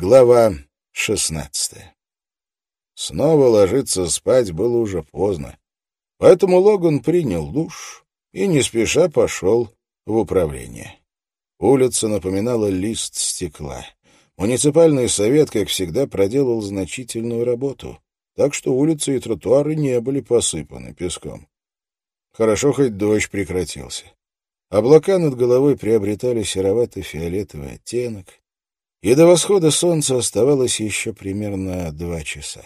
Глава шестнадцатая. Снова ложиться спать было уже поздно, поэтому Логан принял душ и не спеша пошел в управление. Улица напоминала лист стекла. Муниципальный совет, как всегда, проделал значительную работу, так что улицы и тротуары не были посыпаны песком. Хорошо, хоть дождь прекратился. Облака над головой приобретали серовато-фиолетовый оттенок, и до восхода солнца оставалось еще примерно два часа.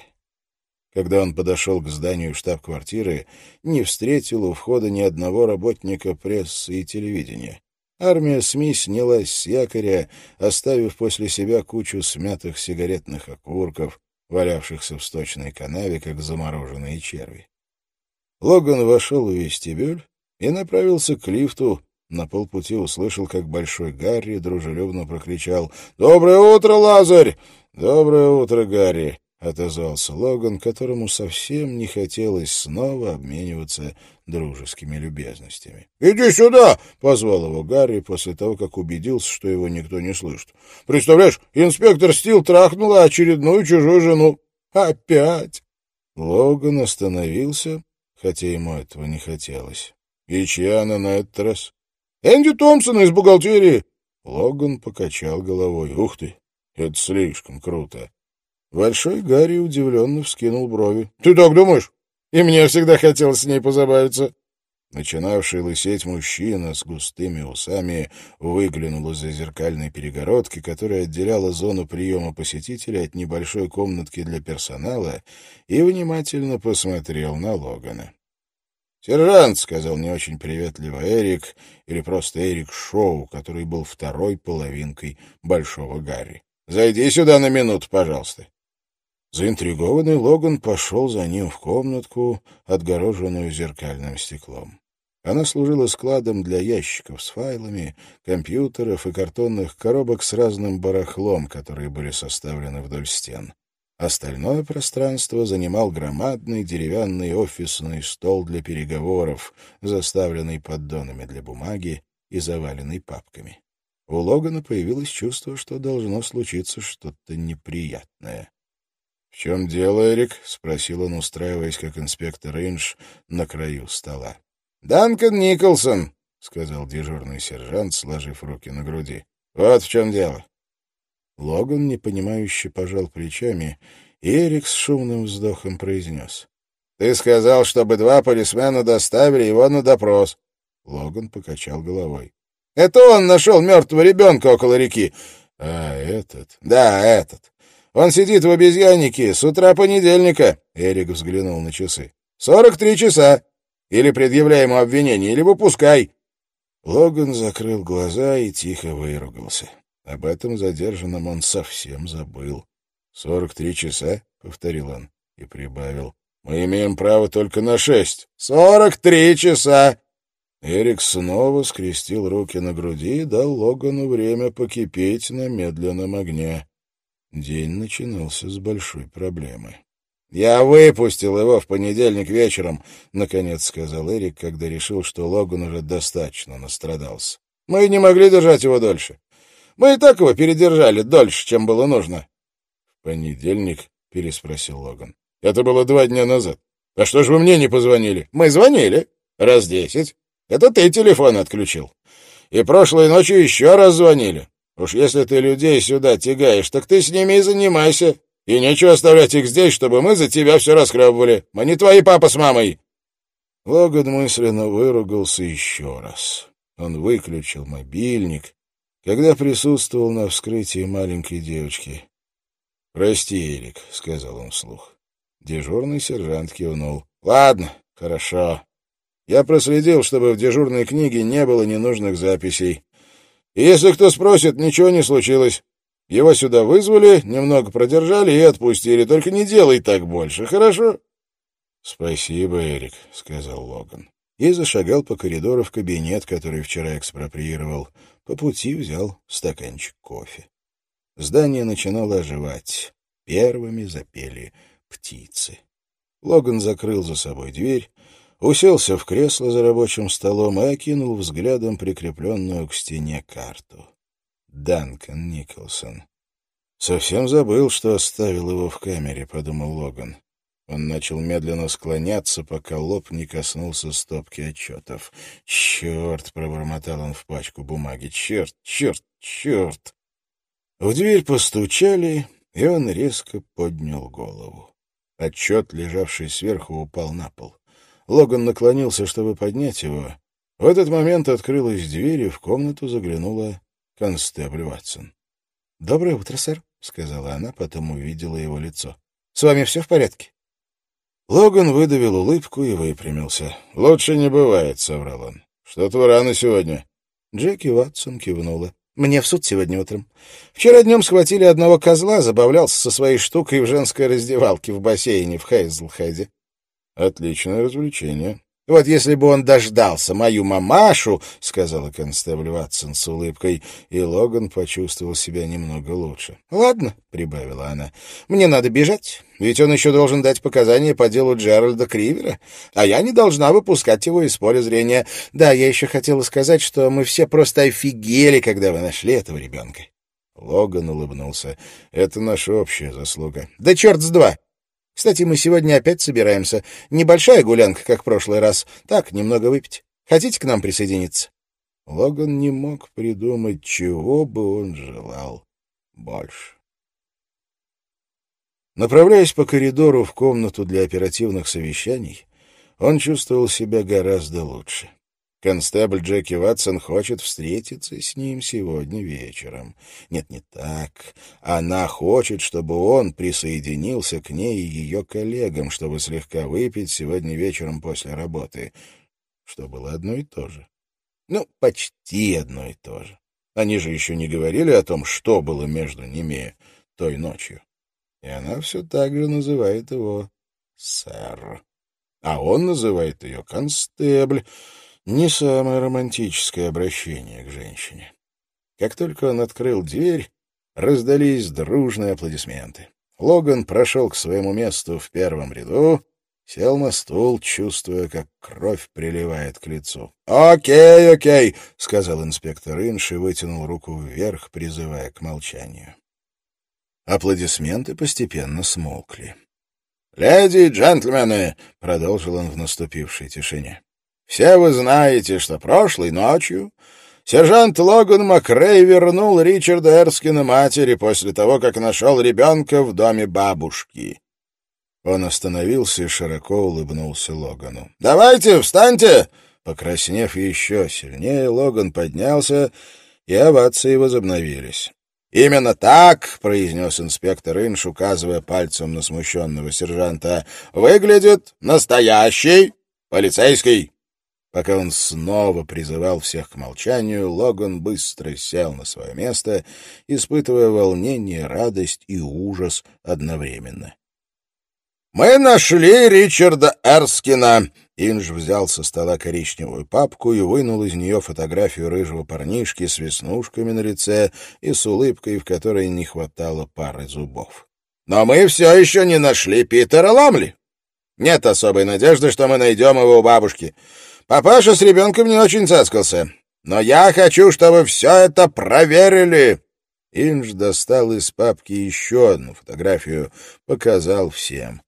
Когда он подошел к зданию штаб-квартиры, не встретил у входа ни одного работника прессы и телевидения. Армия СМИ снялась с якоря, оставив после себя кучу смятых сигаретных окурков, валявшихся в сточной канаве, как замороженные черви. Логан вошел в вестибюль и направился к лифту, на полпути услышал, как Большой Гарри дружелюбно прокричал «Доброе утро, Лазарь!» «Доброе утро, Гарри!» — отозвался Логан, которому совсем не хотелось снова обмениваться дружескими любезностями. «Иди сюда!» — позвал его Гарри после того, как убедился, что его никто не слышит. «Представляешь, инспектор Стил трахнула очередную чужую жену. Опять!» Логан остановился, хотя ему этого не хотелось. «И чья она на этот раз?» Энди Томпсон из бухгалтерии. Логан покачал головой. Ух ты, это слишком круто. Большой Гарри удивленно вскинул брови. Ты так думаешь? И мне всегда хотелось с ней позабавиться. Начинавший лысеть мужчина с густыми усами выглянул из-за зеркальной перегородки, которая отделяла зону приема посетителей от небольшой комнатки для персонала, и внимательно посмотрел на Логана. «Сержант», — сказал не очень приветливо Эрик, или просто Эрик Шоу, который был второй половинкой Большого Гарри. «Зайди сюда на минуту, пожалуйста». Заинтригованный Логан пошел за ним в комнатку, отгороженную зеркальным стеклом. Она служила складом для ящиков с файлами, компьютеров и картонных коробок с разным барахлом, которые были составлены вдоль стен. Остальное пространство занимал громадный деревянный офисный стол для переговоров, заставленный поддонами для бумаги и заваленный папками. У Логана появилось чувство, что должно случиться что-то неприятное. — В чем дело, Эрик? — спросил он, устраиваясь как инспектор Рейндж на краю стола. — Данкан Николсон, — сказал дежурный сержант, сложив руки на груди. — Вот в чем дело. Логан непонимающе пожал плечами, и Эрик с шумным вздохом произнес. — Ты сказал, чтобы два полисмена доставили его на допрос. Логан покачал головой. — Это он нашел мертвого ребенка около реки. — А, этот? — Да, этот. Он сидит в обезьяннике с утра понедельника. Эрик взглянул на часы. — Сорок три часа. Или предъявляй ему обвинение, или выпускай. Логан закрыл глаза и тихо выругался. Об этом задержанном он совсем забыл. «Сорок три часа», — повторил он и прибавил. «Мы имеем право только на шесть». «Сорок три часа!» Эрик снова скрестил руки на груди и дал Логану время покипеть на медленном огне. День начинался с большой проблемы. «Я выпустил его в понедельник вечером», — наконец сказал Эрик, когда решил, что Логан уже достаточно настрадался. «Мы не могли держать его дольше. Мы и так его передержали дольше, чем было нужно. — В понедельник? — переспросил Логан. — Это было два дня назад. А что же вы мне не позвонили? — Мы звонили. Раз десять. Это ты телефон отключил. И прошлой ночью еще раз звонили. Уж если ты людей сюда тягаешь, так ты с ними и занимайся. И нечего оставлять их здесь, чтобы мы за тебя все расхлебывали. Мы не твои папа с мамой. Логан мысленно выругался еще раз. Он выключил мобильник, когда присутствовал на вскрытии маленькой девочки. «Прости, Эрик», — сказал он вслух. Дежурный сержант кивнул. «Ладно, хорошо. Я проследил, чтобы в дежурной книге не было ненужных записей. И если кто спросит, ничего не случилось. Его сюда вызвали, немного продержали и отпустили. Только не делай так больше, хорошо?» «Спасибо, Эрик», — сказал Логан. И зашагал по коридору в кабинет, который вчера экспроприировал. По пути взял стаканчик кофе. Здание начинало оживать. Первыми запели птицы. Логан закрыл за собой дверь, уселся в кресло за рабочим столом и окинул взглядом прикрепленную к стене карту. Данкан Николсон. «Совсем забыл, что оставил его в камере», — подумал Логан. Он начал медленно склоняться, пока лоб не коснулся стопки отчетов. «Черт!» — пробормотал он в пачку бумаги. «Черт! Черт! Черт!» В дверь постучали, и он резко поднял голову. Отчет, лежавший сверху, упал на пол. Логан наклонился, чтобы поднять его. В этот момент открылась дверь, и в комнату заглянула констебль Ватсон. «Доброе утро, сэр», — сказала она, потом увидела его лицо. «С вами все в порядке?» Логан выдавил улыбку и выпрямился. «Лучше не бывает», — соврал он. «Что-то рано сегодня». Джеки Ватсон кивнула. «Мне в суд сегодня утром. Вчера днем схватили одного козла, забавлялся со своей штукой в женской раздевалке в бассейне в Хейзлхеде». «Отличное развлечение», «Вот если бы он дождался мою мамашу», — сказала констебль Ватсон с улыбкой, и Логан почувствовал себя немного лучше. «Ладно», — прибавила она, — «мне надо бежать, ведь он еще должен дать показания по делу Джеральда Кривера, а я не должна выпускать его из поля зрения. Да, я еще хотела сказать, что мы все просто офигели, когда вы нашли этого ребенка». Логан улыбнулся. «Это наша общая заслуга». «Да черт с два! Кстати, мы сегодня опять собираемся. Небольшая гулянка, как в прошлый раз. Так, немного выпить. Хотите к нам присоединиться?» Логан не мог придумать, чего бы он желал больше. Направляясь по коридору в комнату для оперативных совещаний, он чувствовал себя гораздо лучше. Констебль Джеки Ватсон хочет встретиться с ним сегодня вечером. Нет, не так. Она хочет, чтобы он присоединился к ней и ее коллегам, чтобы слегка выпить сегодня вечером после работы. Что было одно и то же. Ну, почти одно и то же. Они же еще не говорили о том, что было между ними той ночью. И она все так же называет его сэр. А он называет ее констебль не самое романтическое обращение к женщине. Как только он открыл дверь, раздались дружные аплодисменты. Логан прошел к своему месту в первом ряду, сел на стул, чувствуя, как кровь приливает к лицу. «Окей, окей», — сказал инспектор Инш и вытянул руку вверх, призывая к молчанию. Аплодисменты постепенно смолкли. «Леди и джентльмены», — продолжил он в наступившей тишине, все вы знаете, что прошлой ночью сержант Логан Макрей вернул Ричарда Эрскина матери после того, как нашел ребенка в доме бабушки. Он остановился и широко улыбнулся Логану. «Давайте, встаньте!» Покраснев еще сильнее, Логан поднялся, и овации возобновились. «Именно так», — произнес инспектор Инш, указывая пальцем на смущенного сержанта, — «выглядит настоящий полицейский». Пока он снова призывал всех к молчанию, Логан быстро сел на свое место, испытывая волнение, радость и ужас одновременно. «Мы нашли Ричарда Эрскина!» Инж взял со стола коричневую папку и вынул из нее фотографию рыжего парнишки с веснушками на лице и с улыбкой, в которой не хватало пары зубов. «Но мы все еще не нашли Питера Ламли. Нет особой надежды, что мы найдем его у бабушки. Папаша с ребенком не очень цаскался. Но я хочу, чтобы все это проверили. Инж достал из папки еще одну фотографию, показал всем.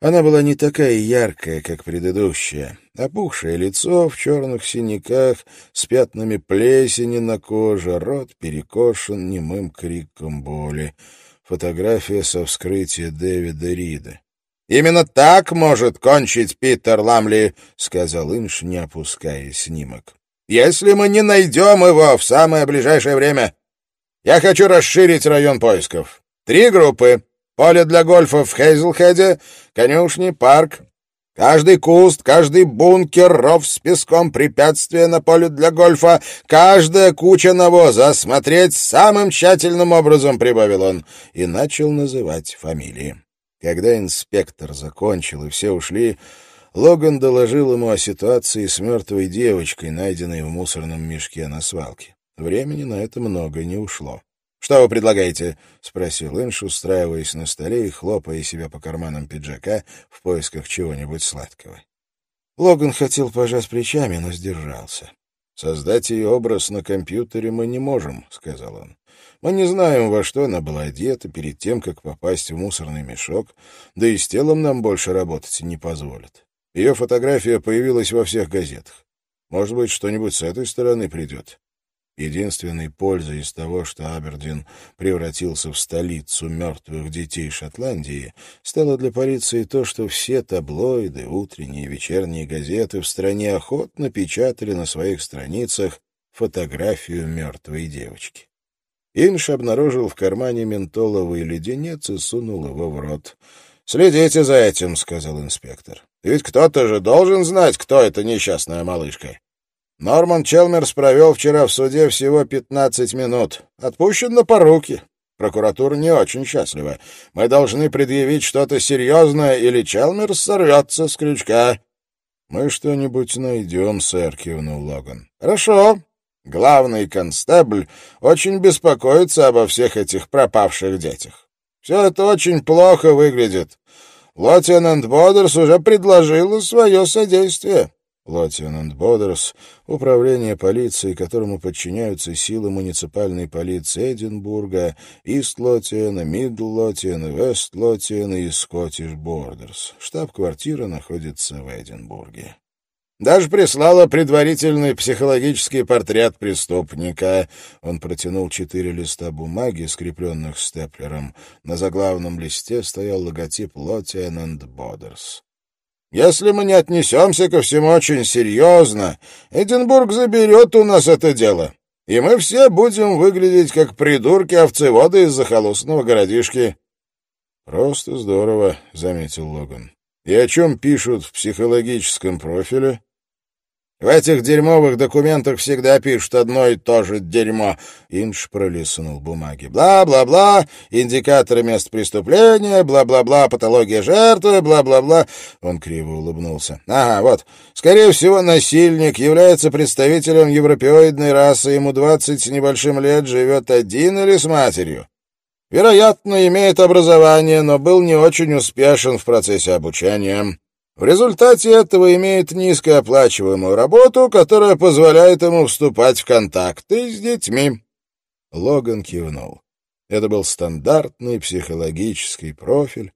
Она была не такая яркая, как предыдущая. Опухшее лицо в черных синяках, с пятнами плесени на коже, рот перекошен немым криком боли. Фотография со вскрытия Дэвида Рида. «Именно так может кончить Питер Ламли», — сказал Инш, не опуская снимок. «Если мы не найдем его в самое ближайшее время, я хочу расширить район поисков. Три группы. Поле для гольфа в Хейзлхеде, конюшни, парк. Каждый куст, каждый бункер, ров с песком, препятствие на поле для гольфа, каждая куча навоза осмотреть самым тщательным образом, — прибавил он, и начал называть фамилии. Когда инспектор закончил и все ушли, Логан доложил ему о ситуации с мертвой девочкой, найденной в мусорном мешке на свалке. Времени на это много не ушло. «Что вы предлагаете?» — спросил Инш, устраиваясь на столе и хлопая себя по карманам пиджака в поисках чего-нибудь сладкого. Логан хотел пожать плечами, но сдержался. «Создать ее образ на компьютере мы не можем», — сказал он. Мы не знаем, во что она была одета перед тем, как попасть в мусорный мешок, да и с телом нам больше работать не позволят. Ее фотография появилась во всех газетах. Может быть, что-нибудь с этой стороны придет. Единственной пользой из того, что Абердин превратился в столицу мертвых детей Шотландии, стало для полиции то, что все таблоиды, утренние и вечерние газеты в стране охотно печатали на своих страницах фотографию мертвой девочки. Инш обнаружил в кармане ментоловый леденец и сунул его в рот. «Следите за этим», — сказал инспектор. «Ведь кто-то же должен знать, кто эта несчастная малышка». Норман Челмерс провел вчера в суде всего 15 минут. Отпущен на поруки. Прокуратура не очень счастлива. Мы должны предъявить что-то серьезное, или Челмерс сорвется с крючка. — Мы что-нибудь найдем, сэр, — кивнул Логан. — Хорошо. Главный констебль очень беспокоится обо всех этих пропавших детях. Все это очень плохо выглядит. Лотиан энд Бордерс уже предложила свое содействие. Лотиан энд Бордерс, управление полиции, которому подчиняются силы муниципальной полиции Эдинбурга, Ист-Лотиана, Мидл-Лотиана, Вест-Лотиана и Скоттиш Бордерс. Штаб-квартира находится в Эдинбурге. Даже прислала предварительный психологический портрет преступника. Он протянул четыре листа бумаги, скрепленных степлером. На заглавном листе стоял логотип Лотианент Бодерс. Если мы не отнесемся ко всему очень серьезно, Эдинбург заберет у нас это дело, и мы все будем выглядеть как придурки-овцеводы из захолустного городишки». «Просто здорово», — заметил Логан. «И о чем пишут в психологическом профиле?» В этих дерьмовых документах всегда пишут одно и то же дерьмо. Инш пролистнул бумаги. Бла-бла-бла, индикаторы мест преступления, бла-бла-бла, патология жертвы, бла-бла-бла. Он криво улыбнулся. Ага, вот. Скорее всего, насильник является представителем европеоидной расы, ему двадцать с небольшим лет, живет один или с матерью. Вероятно, имеет образование, но был не очень успешен в процессе обучения. В результате этого имеет низкооплачиваемую работу, которая позволяет ему вступать в контакты с детьми. Логан кивнул. Это был стандартный психологический профиль,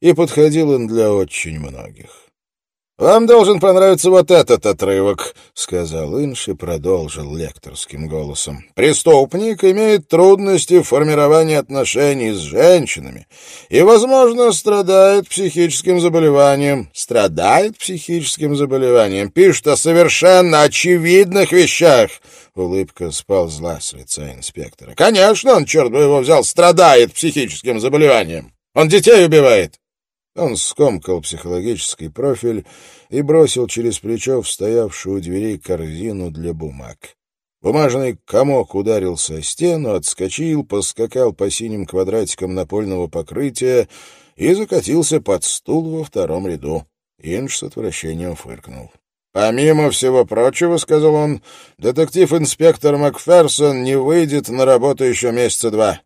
и подходил он для очень многих. «Вам должен понравиться вот этот отрывок», — сказал Инш и продолжил лекторским голосом. «Преступник имеет трудности в формировании отношений с женщинами и, возможно, страдает психическим заболеванием. Страдает психическим заболеванием. Пишет о совершенно очевидных вещах». Улыбка сползла с лица инспектора. «Конечно, он, черт бы его взял, страдает психическим заболеванием. Он детей убивает». Он скомкал психологический профиль и бросил через плечо в стоявшую у дверей корзину для бумаг. Бумажный комок ударился о стену, отскочил, поскакал по синим квадратикам напольного покрытия и закатился под стул во втором ряду. Инж с отвращением фыркнул. «Помимо всего прочего, — сказал он, — детектив-инспектор Макферсон не выйдет на работу еще месяца два.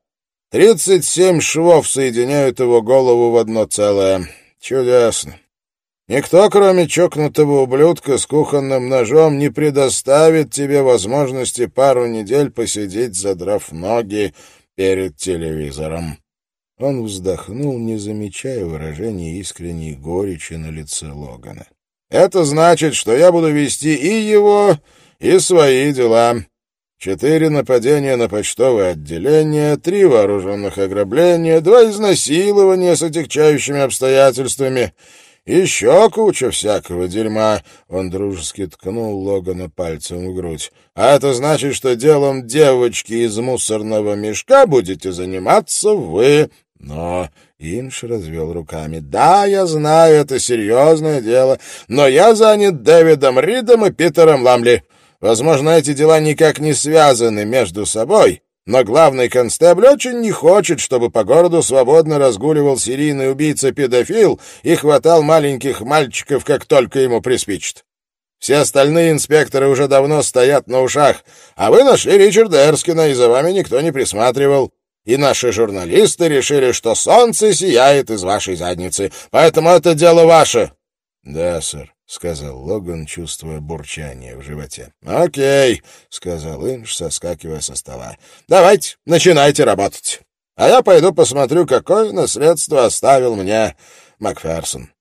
Тридцать семь швов соединяют его голову в одно целое. Чудесно. Никто, кроме чокнутого ублюдка с кухонным ножом, не предоставит тебе возможности пару недель посидеть, задрав ноги перед телевизором. Он вздохнул, не замечая выражения искренней горечи на лице Логана. «Это значит, что я буду вести и его, и свои дела. Четыре нападения на почтовое отделение, три вооруженных ограбления, два изнасилования с отягчающими обстоятельствами, еще куча всякого дерьма. Он дружески ткнул Логана пальцем в грудь. А это значит, что делом девочки из мусорного мешка будете заниматься вы. Но Инш развел руками. «Да, я знаю, это серьезное дело, но я занят Дэвидом Ридом и Питером Ламли. Возможно, эти дела никак не связаны между собой, но главный констебль очень не хочет, чтобы по городу свободно разгуливал серийный убийца-педофил и хватал маленьких мальчиков, как только ему приспичит. Все остальные инспекторы уже давно стоят на ушах, а вы нашли Ричарда Эрскина, и за вами никто не присматривал. И наши журналисты решили, что солнце сияет из вашей задницы, поэтому это дело ваше. — Да, сэр, — сказал Логан, чувствуя бурчание в животе. «Окей», — сказал Инж, соскакивая со стола. «Давайте, начинайте работать. А я пойду посмотрю, какое наследство оставил мне Макферсон».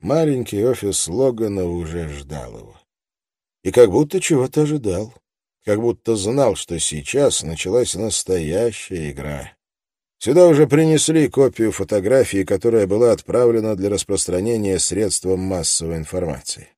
Маленький офис Логана уже ждал его. И как будто чего-то ожидал. Как будто знал, что сейчас началась настоящая игра. Сюда уже принесли копию фотографии, которая была отправлена для распространения средством массовой информации.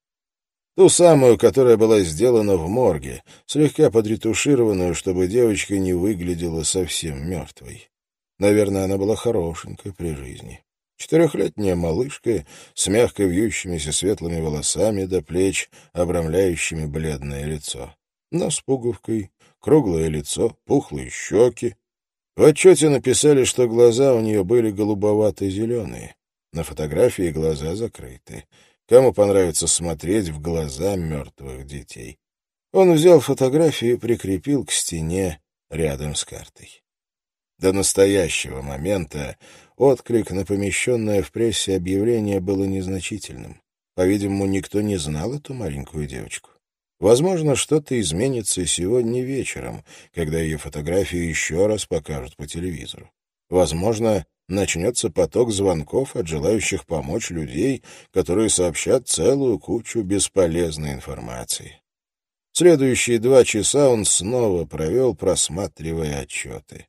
Ту самую, которая была сделана в морге, слегка подретушированную, чтобы девочка не выглядела совсем мертвой. Наверное, она была хорошенькой при жизни. Четырехлетняя малышка с мягко вьющимися светлыми волосами до плеч, обрамляющими бледное лицо. Но с пуговкой, круглое лицо, пухлые щеки, в отчете написали, что глаза у нее были голубовато-зеленые. На фотографии глаза закрыты. Кому понравится смотреть в глаза мертвых детей? Он взял фотографию и прикрепил к стене рядом с картой. До настоящего момента отклик на помещенное в прессе объявление было незначительным. По-видимому, никто не знал эту маленькую девочку. Возможно, что-то изменится сегодня вечером, когда ее фотографию еще раз покажут по телевизору. Возможно, начнется поток звонков от желающих помочь людей, которые сообщат целую кучу бесполезной информации. Следующие два часа он снова провел, просматривая отчеты.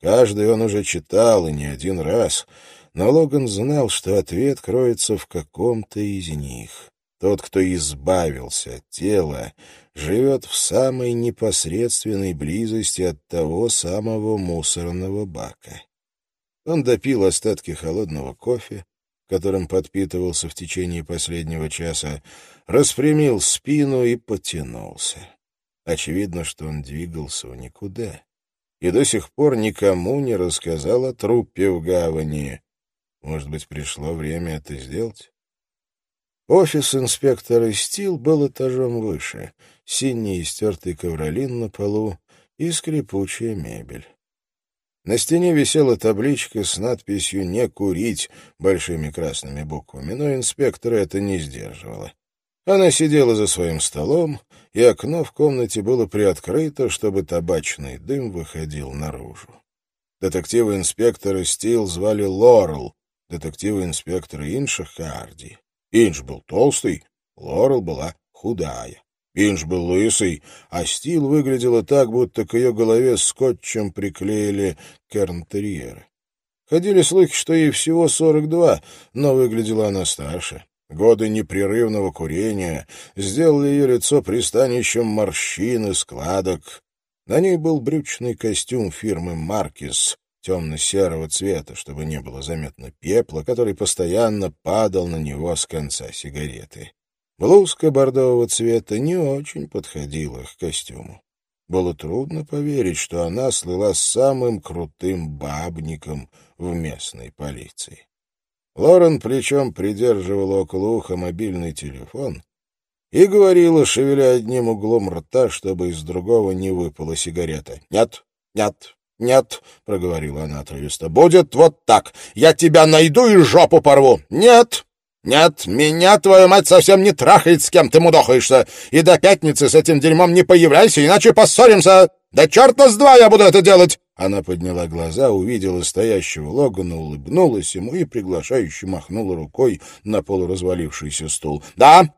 Каждый он уже читал, и не один раз, но Логан знал, что ответ кроется в каком-то из них. Тот, кто избавился от тела, живет в самой непосредственной близости от того самого мусорного бака. Он допил остатки холодного кофе, которым подпитывался в течение последнего часа, распрямил спину и потянулся. Очевидно, что он двигался в никуда и до сих пор никому не рассказал о трупе в гавани. Может быть, пришло время это сделать? Офис инспектора Стил был этажом выше, синий истертый ковролин на полу и скрипучая мебель. На стене висела табличка с надписью «Не курить» большими красными буквами, но инспектора это не сдерживало. Она сидела за своим столом, и окно в комнате было приоткрыто, чтобы табачный дым выходил наружу. Детектива-инспектора Стил звали Лорел, детектива-инспектора Инша Харди. Инж был толстый, Лорел была худая. Инж был лысый, а Стил выглядела так, будто к ее голове скотчем приклеили кернтерьеры. Ходили слухи, что ей всего сорок два, но выглядела она старше. Годы непрерывного курения сделали ее лицо пристанищем морщин и складок. На ней был брючный костюм фирмы «Маркис», темно-серого цвета, чтобы не было заметно пепла, который постоянно падал на него с конца сигареты. Блузка бордового цвета не очень подходила к костюму. Было трудно поверить, что она слыла самым крутым бабником в местной полиции. Лорен плечом придерживала около уха мобильный телефон и говорила, шевеля одним углом рта, чтобы из другого не выпала сигарета. «Нет, нет, «Нет», — проговорила она отрывисто, — «будет вот так. Я тебя найду и жопу порву». «Нет, нет, меня твоя мать совсем не трахает, с кем ты мудохаешься. И до пятницы с этим дерьмом не появляйся, иначе поссоримся. Да черта с два я буду это делать!» Она подняла глаза, увидела стоящего Логана, улыбнулась ему и приглашающе махнула рукой на полуразвалившийся стул. «Да,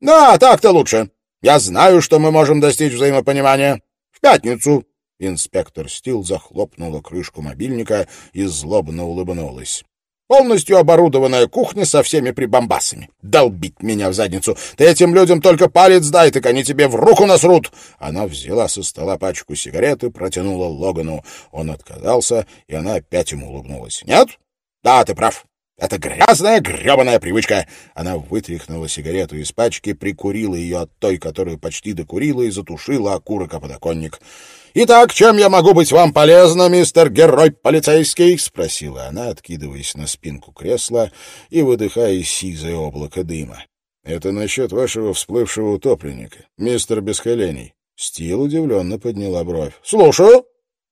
да, так-то лучше. Я знаю, что мы можем достичь взаимопонимания. В пятницу Инспектор Стил захлопнула крышку мобильника и злобно улыбнулась. Полностью оборудованная кухня со всеми прибамбасами. Долбить меня в задницу. Ты этим людям только палец дай, так они тебе в руку насрут. Она взяла со стола пачку сигарет и протянула Логану. Он отказался, и она опять ему улыбнулась. Нет? Да, ты прав. Это грязная гребаная привычка. Она вытряхнула сигарету из пачки, прикурила ее от той, которую почти докурила, и затушила окурок о подоконник. «Итак, чем я могу быть вам полезна, мистер герой полицейский?» — спросила она, откидываясь на спинку кресла и выдыхая сизое облако дыма. «Это насчет вашего всплывшего утопленника, мистер Бесколений». Стил удивленно подняла бровь. «Слушаю».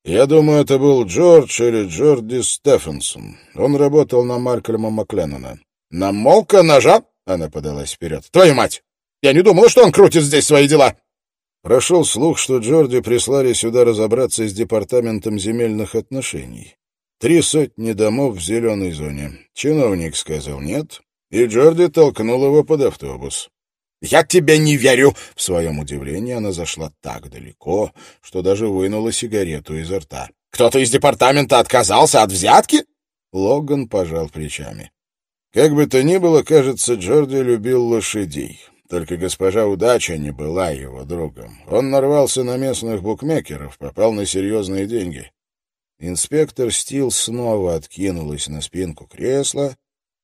«Я думаю, это был Джордж или Джорди Стефенсон. Он работал на Маркельма Макленнона». «На Молка ножа?» Она подалась вперед. «Твою мать! Я не думала, что он крутит здесь свои дела!» Прошел слух, что Джорди прислали сюда разобраться с департаментом земельных отношений. Три сотни домов в зеленой зоне. Чиновник сказал нет, и Джорди толкнул его под автобус. «Я тебе не верю!» В своем удивлении она зашла так далеко, что даже вынула сигарету изо рта. «Кто-то из департамента отказался от взятки?» Логан пожал плечами. Как бы то ни было, кажется, Джорди любил лошадей. Только госпожа Удача не была его другом. Он нарвался на местных букмекеров, попал на серьезные деньги. Инспектор Стил снова откинулась на спинку кресла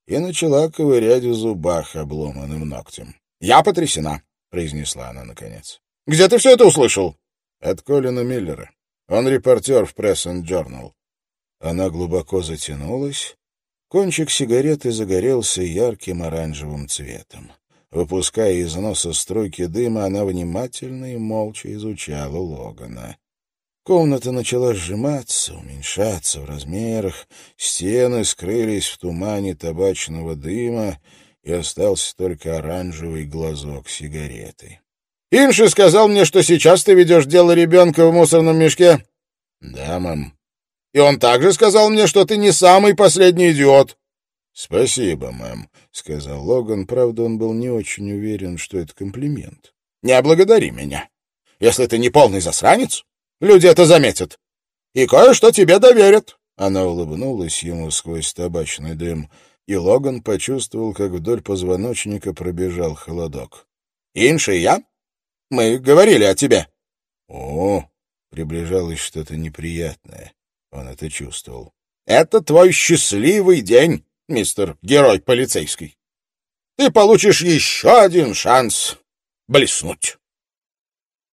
и начала ковырять в зубах обломанным ногтем. «Я потрясена», — произнесла она наконец. «Где ты все это услышал?» «От Колина Миллера. Он репортер в Press and Journal». Она глубоко затянулась. Кончик сигареты загорелся ярким оранжевым цветом. Выпуская из носа струйки дыма, она внимательно и молча изучала Логана. Комната начала сжиматься, уменьшаться в размерах, стены скрылись в тумане табачного дыма, и остался только оранжевый глазок сигареты. «Инши сказал мне, что сейчас ты ведешь дело ребенка в мусорном мешке?» «Да, мам». «И он также сказал мне, что ты не самый последний идиот». «Спасибо, мэм», — сказал Логан. Правда, он был не очень уверен, что это комплимент. «Не благодари меня. Если ты не полный засранец, люди это заметят. И кое-что тебе доверят». Она улыбнулась ему сквозь табачный дым и Логан почувствовал, как вдоль позвоночника пробежал холодок. «Инши и я? Мы говорили о тебе». «О!» — приближалось что-то неприятное. Он это чувствовал. «Это твой счастливый день, мистер герой полицейский. Ты получишь еще один шанс блеснуть».